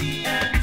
CN.